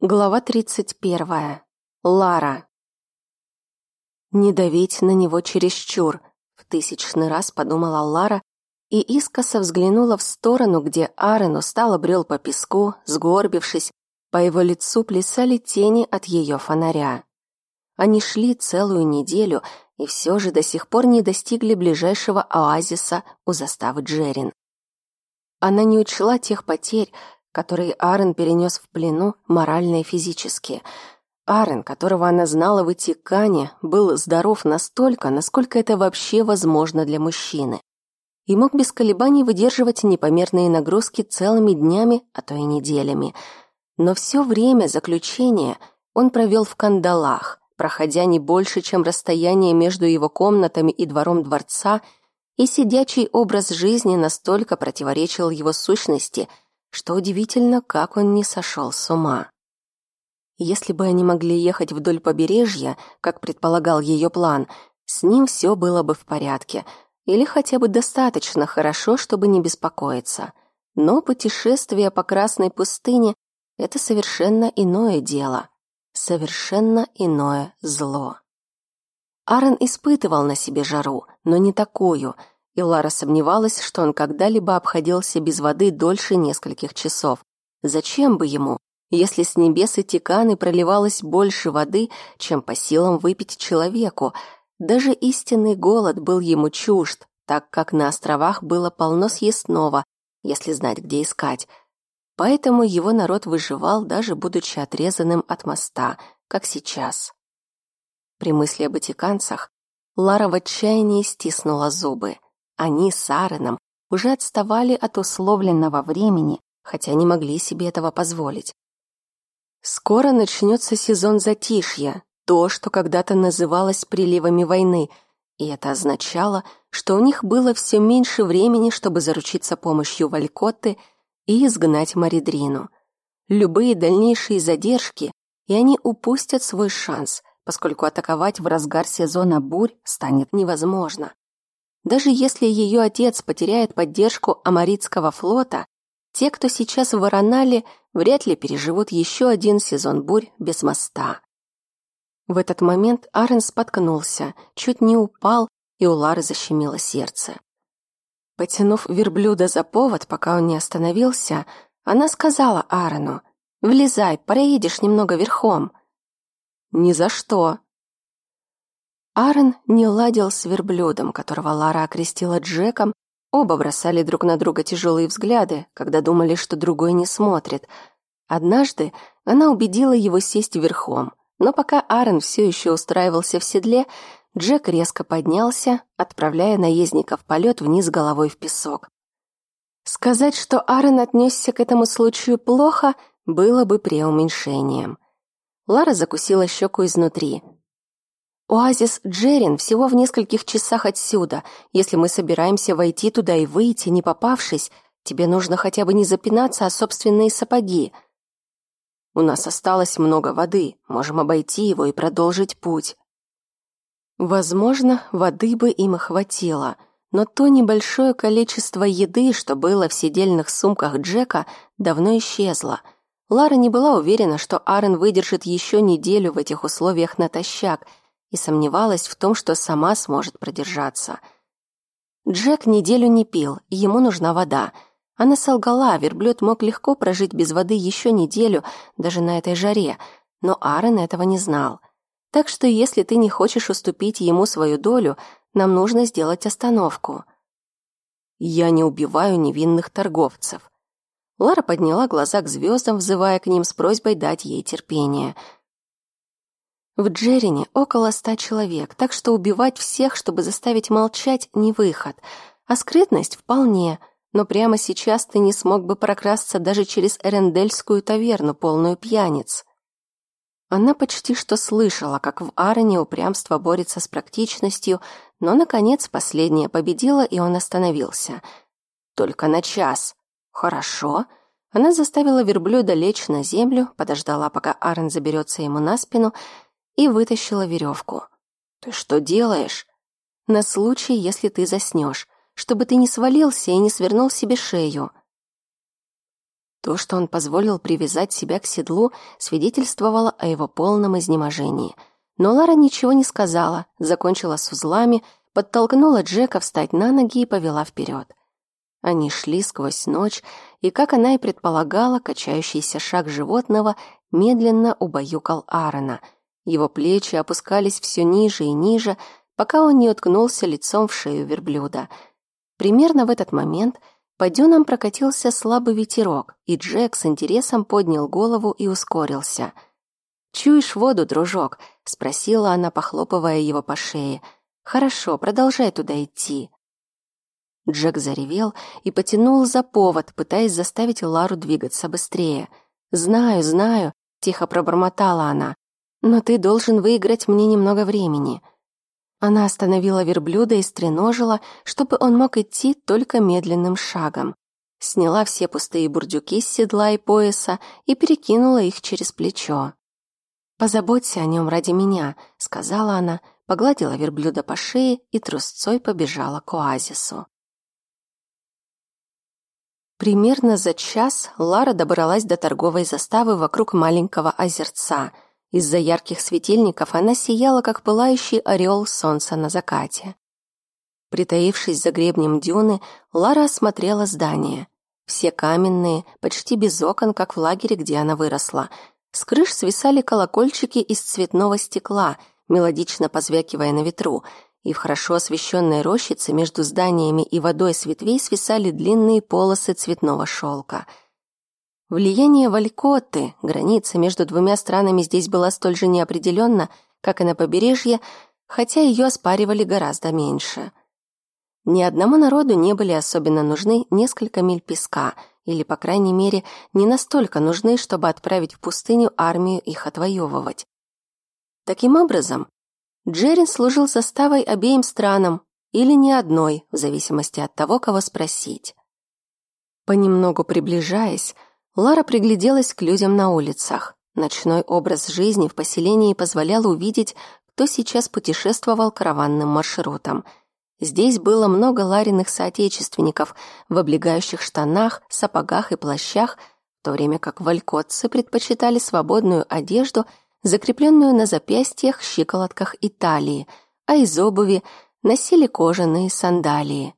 Глава 31. Лара. Не давить на него чересчур, в тысячный раз подумала Лара и искоса взглянула в сторону, где Арен устало брел по песку, сгорбившись, по его лицу плясали тени от ее фонаря. Они шли целую неделю и все же до сих пор не достигли ближайшего оазиса у заставы Джерин. Она не учла тех потерь, который Арен перенес в плену морально и физически. Арен, которого она знала в Итикане, был здоров настолько, насколько это вообще возможно для мужчины. И мог без колебаний выдерживать непомерные нагрузки целыми днями, а то и неделями. Но все время заключения он провел в кандалах, проходя не больше, чем расстояние между его комнатами и двором дворца, и сидячий образ жизни настолько противоречил его сущности – что удивительно, как он не сошел с ума. Если бы они могли ехать вдоль побережья, как предполагал ее план, с ним все было бы в порядке, или хотя бы достаточно хорошо, чтобы не беспокоиться. Но путешествие по Красной пустыне — это совершенно иное дело, совершенно иное зло. Аарон испытывал на себе жару, но не такую — и Лара сомневалась, что он когда-либо обходился без воды дольше нескольких часов. Зачем бы ему, если с небес и тиканы проливалось больше воды, чем по силам выпить человеку? Даже истинный голод был ему чужд, так как на островах было полно съестного, если знать, где искать. Поэтому его народ выживал, даже будучи отрезанным от моста, как сейчас. При мысли об этиканцах Лара в отчаянии стиснула зубы. Они с Аароном уже отставали от условленного времени, хотя не могли себе этого позволить. Скоро начнется сезон затишья, то, что когда-то называлось приливами войны, и это означало, что у них было все меньше времени, чтобы заручиться помощью Валькотты и изгнать Маридрину. Любые дальнейшие задержки, и они упустят свой шанс, поскольку атаковать в разгар сезона бурь станет невозможно. Даже если ее отец потеряет поддержку Амаритского флота, те, кто сейчас в Воронале, вряд ли переживут еще один сезон бурь без моста. В этот момент Арен споткнулся, чуть не упал, и у Лары защемило сердце. Потянув верблюда за повод, пока он не остановился, она сказала Аарону, «Влезай, проедешь немного верхом». «Ни за что», Аарон не ладил с верблюдом, которого Лара окрестила Джеком. Оба бросали друг на друга тяжелые взгляды, когда думали, что другой не смотрит. Однажды она убедила его сесть верхом, но пока Аарон все еще устраивался в седле, Джек резко поднялся, отправляя наездника в полет вниз головой в песок. Сказать, что Аарон отнесся к этому случаю плохо, было бы преуменьшением. Лара закусила щеку изнутри. Оазис Джерин всего в нескольких часах отсюда. Если мы собираемся войти туда и выйти, не попавшись, тебе нужно хотя бы не запинаться о собственные сапоги. У нас осталось много воды, можем обойти его и продолжить путь. Возможно, воды бы им и хватило, но то небольшое количество еды, что было в сидельных сумках Джека, давно исчезло. Лара не была уверена, что Аарон выдержит еще неделю в этих условиях натощак — и сомневалась в том, что сама сможет продержаться. Джек неделю не пил, и ему нужна вода. Она солгала, верблюд мог легко прожить без воды еще неделю, даже на этой жаре, но Аарон этого не знал. Так что если ты не хочешь уступить ему свою долю, нам нужно сделать остановку. Я не убиваю невинных торговцев. Лара подняла глаза к звездам, взывая к ним с просьбой дать ей терпение — в Джерине около ста человек, так что убивать всех, чтобы заставить молчать, не выход. А скрытность вполне. Но прямо сейчас ты не смог бы прокрасться даже через Эрендельскую таверну, полную пьяниц. Она почти что слышала, как в Арене упрямство борется с практичностью, но, наконец, последняя победила, и он остановился. Только на час. Хорошо. Она заставила верблюда лечь на землю, подождала, пока Арен заберется ему на спину, и вытащила веревку. «Ты что делаешь?» «На случай, если ты заснешь, чтобы ты не свалился и не свернул себе шею». То, что он позволил привязать себя к седлу, свидетельствовало о его полном изнеможении. Но Лара ничего не сказала, закончила с узлами, подтолкнула Джека встать на ноги и повела вперед. Они шли сквозь ночь, и, как она и предполагала, качающийся шаг животного медленно убаюкал Аарона. Его плечи опускались все ниже и ниже, пока он не уткнулся лицом в шею верблюда. Примерно в этот момент по дюнам прокатился слабый ветерок, и Джек с интересом поднял голову и ускорился. «Чуешь воду, дружок?» — спросила она, похлопывая его по шее. «Хорошо, продолжай туда идти». Джек заревел и потянул за повод, пытаясь заставить Лару двигаться быстрее. «Знаю, знаю», — тихо пробормотала она, «но ты должен выиграть мне немного времени». Она остановила верблюда и стреножила, чтобы он мог идти только медленным шагом. Сняла все пустые бурдюки с седла и пояса и перекинула их через плечо. «Позаботься о нем ради меня», — сказала она, погладила верблюда по шее и трусцой побежала к оазису. Примерно за час Лара добралась до торговой заставы вокруг маленького озерца. Из-за ярких светильников она сияла, как пылающий орел солнца на закате. Притаившись за гребнем дюны, Лара осмотрела здания. Все каменные, почти без окон, как в лагере, где она выросла. С крыш свисали колокольчики из цветного стекла, мелодично позвякивая на ветру — и в хорошо освещенной рощице между зданиями и водой с ветвей свисали длинные полосы цветного шелка. Влияние Валькотты, граница между двумя странами здесь была столь же неопределенна, как и на побережье, хотя ее оспаривали гораздо меньше. Ни одному народу не были особенно нужны несколько миль песка, или, по крайней мере, не настолько нужны, чтобы отправить в пустыню армию их отвоевывать. Таким образом, Джерин служил составой обеим странам или ни одной, в зависимости от того, кого спросить. Понемногу приближаясь, Лара пригляделась к людям на улицах. Ночной образ жизни в поселении позволял увидеть, кто сейчас путешествовал караванным маршрутом. Здесь было много Лариных соотечественников в облегающих штанах, сапогах и плащах, в то время как валькотцы предпочитали свободную одежду – закрепленную на запястьях, щиколотках и талии, а из обуви носили кожаные сандалии.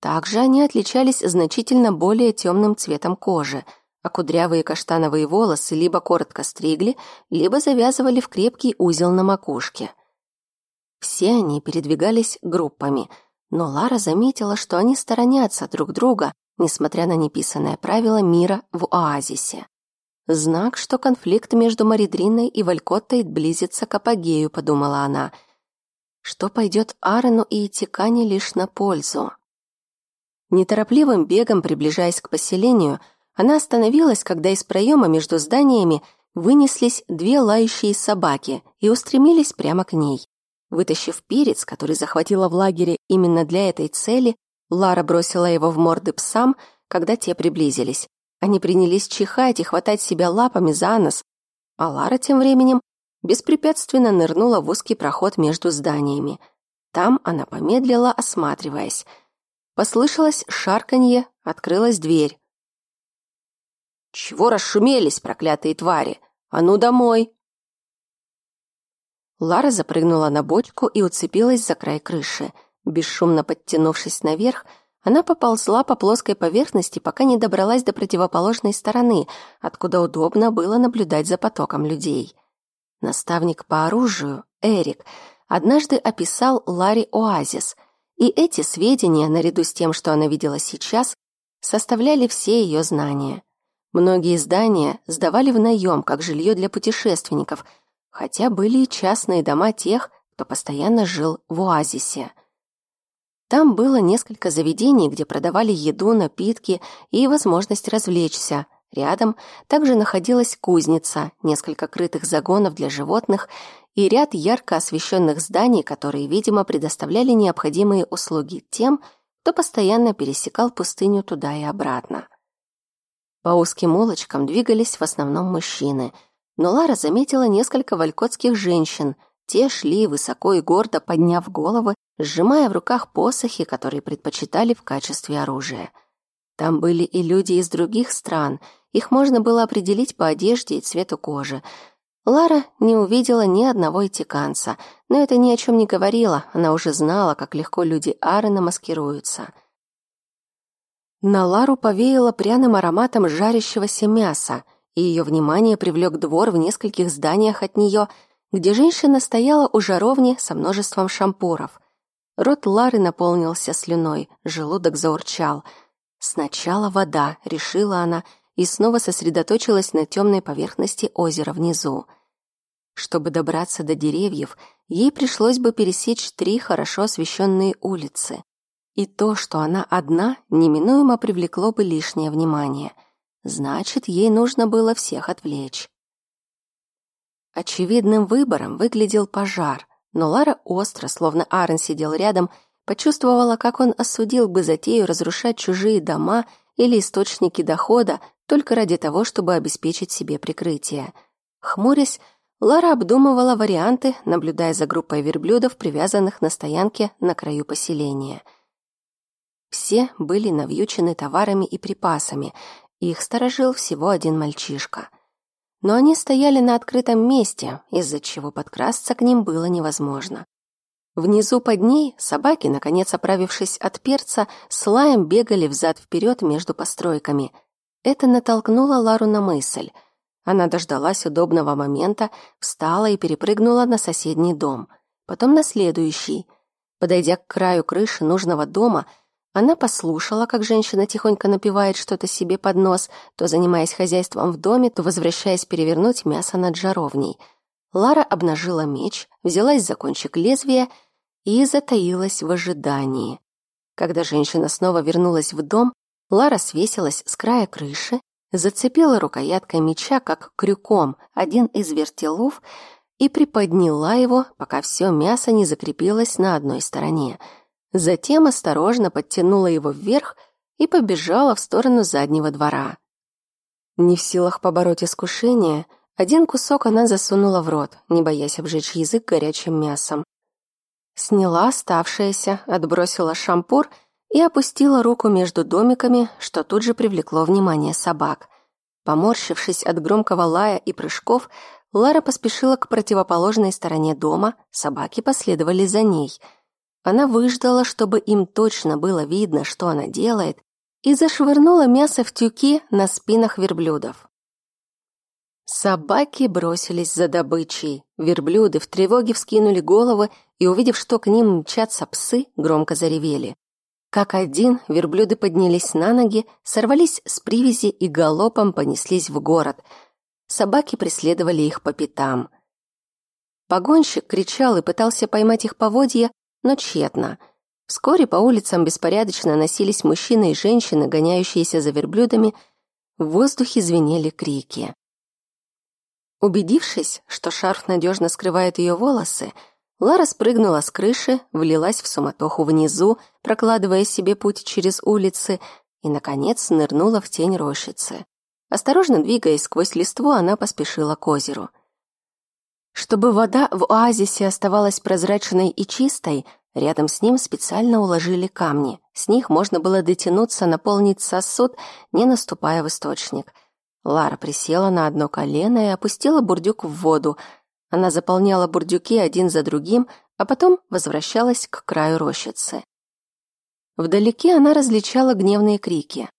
Также они отличались значительно более темным цветом кожи, а кудрявые каштановые волосы либо коротко стригли, либо завязывали в крепкий узел на макушке. Все они передвигались группами, но Лара заметила, что они сторонятся друг друга, несмотря на неписанное правило мира в оазисе. Знак, что конфликт между Маридриной и Валькоттой близится к апогею, подумала она. Что пойдет Аарону и Итикане лишь на пользу. Неторопливым бегом, приближаясь к поселению, она остановилась, когда из проема между зданиями вынеслись две лающие собаки и устремились прямо к ней. Вытащив перец, который захватила в лагере именно для этой цели, Лара бросила его в морды псам, когда те приблизились. Они принялись чихать и хватать себя лапами за нос, а Лара тем временем беспрепятственно нырнула в узкий проход между зданиями. Там она помедлила, осматриваясь. Послышалось шарканье, открылась дверь. «Чего расшумелись, проклятые твари? А ну домой!» Лара запрыгнула на бочку и уцепилась за край крыши. Бесшумно подтянувшись наверх, она поползла по плоской поверхности, пока не добралась до противоположной стороны, откуда удобно было наблюдать за потоком людей. Наставник по оружию, Эрик, однажды описал Ларри оазис, и эти сведения, наряду с тем, что она видела сейчас, составляли все ее знания. Многие здания сдавали в наем, как жилье для путешественников, хотя были и частные дома тех, кто постоянно жил в оазисе. Там было несколько заведений, где продавали еду, напитки и возможность развлечься. Рядом также находилась кузница, несколько крытых загонов для животных и ряд ярко освещенных зданий, которые, видимо, предоставляли необходимые услуги тем, кто постоянно пересекал пустыню туда и обратно. По узким улочкам двигались в основном мужчины, но Лара заметила несколько валькотских женщин – те шли высоко и гордо, подняв головы, сжимая в руках посохи, которые предпочитали в качестве оружия. Там были и люди из других стран. Их можно было определить по одежде и цвету кожи. Лара не увидела ни одного этиканца, но это ни о чем не говорило. Она уже знала, как легко люди Аарона маскируются. На Лару повеяло пряным ароматом жарящегося мяса, и ее внимание привлек двор в нескольких зданиях от нее, где женщина стояла у жаровни со множеством шампуров. Рот Лары наполнился слюной, желудок заурчал — Сначала вода, решила она, и снова сосредоточилась на темной поверхности озера внизу. Чтобы добраться до деревьев, ей пришлось бы пересечь три хорошо освещенные улицы. И то, что она одна, неминуемо привлекло бы лишнее внимание. Значит, ей нужно было всех отвлечь. Очевидным выбором выглядел пожар, но Лара остро, словно Аарон сидел рядом, Почувствовала, как он осудил бы затею разрушать чужие дома или источники дохода только ради того, чтобы обеспечить себе прикрытие. Хмурясь, Лара обдумывала варианты, наблюдая за группой верблюдов, привязанных на стоянке на краю поселения. Все были навьючены товарами и припасами, их сторожил всего один мальчишка. Но они стояли на открытом месте, из-за чего подкрасться к ним было невозможно. Внизу под ней собаки, наконец оправившись от перца, с лаем бегали взад-вперед между постройками. Это натолкнуло Лару на мысль. Она дождалась удобного момента, встала и перепрыгнула на соседний дом. Потом на следующий. Подойдя к краю крыши нужного дома, она послушала, как женщина тихонько напивает что-то себе под нос, то занимаясь хозяйством в доме, то возвращаясь перевернуть мясо над жаровней — Лара обнажила меч, взялась за кончик лезвия и затаилась в ожидании. Когда женщина снова вернулась в дом, Лара свесилась с края крыши, зацепила рукояткой меча, как крюком, один из вертелов и приподняла его, пока все мясо не закрепилось на одной стороне. Затем осторожно подтянула его вверх и побежала в сторону заднего двора. Не в силах побороть искушение — один кусок она засунула в рот, не боясь обжечь язык горячим мясом. Сняла оставшееся, отбросила шампур и опустила руку между домиками, что тут же привлекло внимание собак. Поморщившись от громкого лая и прыжков, Лара поспешила к противоположной стороне дома, собаки последовали за ней. Она выждала, чтобы им точно было видно, что она делает, и зашвырнула мясо в тюки на спинах верблюдов. Собаки бросились за добычей. Верблюды в тревоге вскинули головы и, увидев, что к ним мчатся псы, громко заревели. Как один, верблюды поднялись на ноги, сорвались с привязи и галопом понеслись в город. Собаки преследовали их по пятам. Погонщик кричал и пытался поймать их поводья, но тщетно. Вскоре по улицам беспорядочно носились мужчины и женщины, гоняющиеся за верблюдами. В воздухе звенели крики. Убедившись, что шарф надежно скрывает ее волосы, Лара спрыгнула с крыши, влилась в суматоху внизу, прокладывая себе путь через улицы, и, наконец, нырнула в тень рощицы. Осторожно двигаясь сквозь листву, она поспешила к озеру. Чтобы вода в оазисе оставалась прозрачной и чистой, рядом с ним специально уложили камни. С них можно было дотянуться, наполнить сосуд, не наступая в источник — Лара присела на одно колено и опустила бурдюк в воду. Она заполняла бурдюки один за другим, а потом возвращалась к краю рощицы. Вдалеке она различала гневные крики.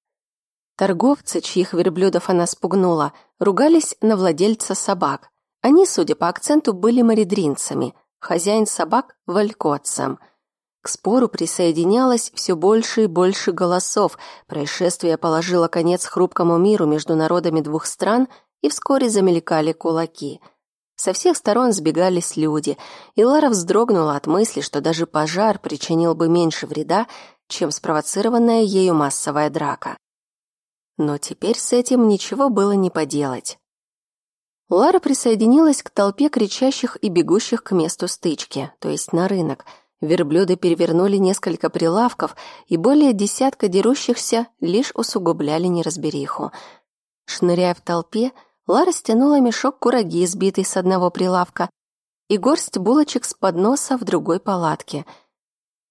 Торговцы, чьих верблюдов она спугнула, ругались на владельца собак. Они, судя по акценту, были маридринцами, хозяин собак — валькотцем — к спору присоединялось все больше и больше голосов. Происшествие положило конец хрупкому миру между народами двух стран, и вскоре замелькали кулаки. Со всех сторон сбегались люди, и Лара вздрогнула от мысли, что даже пожар причинил бы меньше вреда, чем спровоцированная ею массовая драка. Но теперь с этим ничего было не поделать. Лара присоединилась к толпе кричащих и бегущих к месту стычки, то есть на рынок – Верблюды перевернули несколько прилавков, и более десятка дерущихся лишь усугубляли неразбериху. Шныряя в толпе, Лара стянула мешок кураги, сбитый с одного прилавка, и горсть булочек с подноса в другой палатке.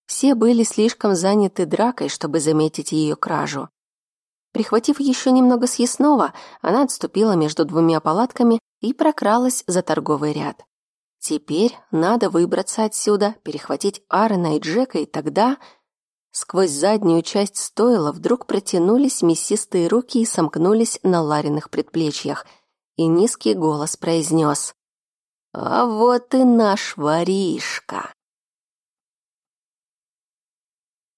Все были слишком заняты дракой, чтобы заметить ее кражу. Прихватив еще немного съестного, она отступила между двумя палатками и прокралась за торговый ряд. Теперь надо выбраться отсюда, перехватить Аарона и Джека, и тогда... Сквозь заднюю часть стойла вдруг протянулись мясистые руки и сомкнулись на Лариных предплечьях, и низкий голос произнес «А вот и наш воришка!»